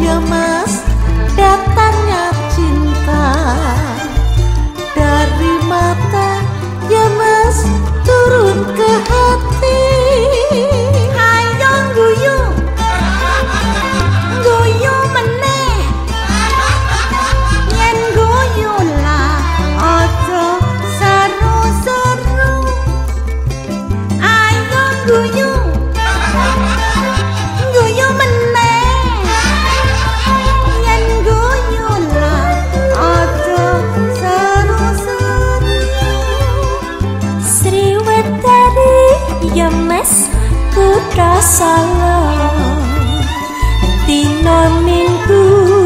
llama mas putra sala Dino minggu